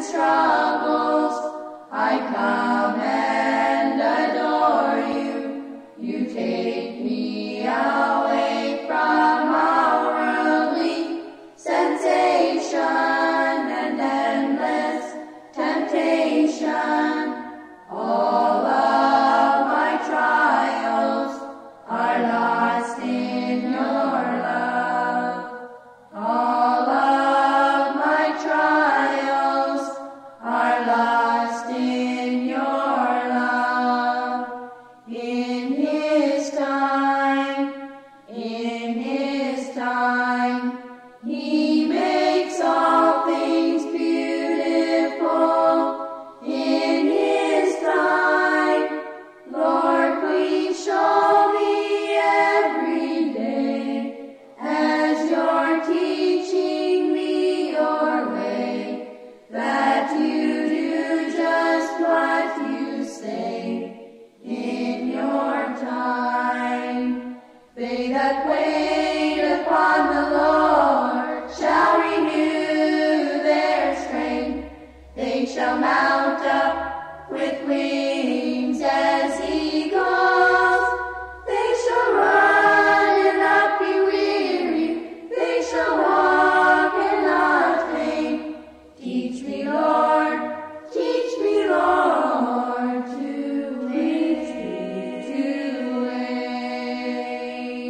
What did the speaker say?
trouble. چر جس واچی سے چیری جی سی کا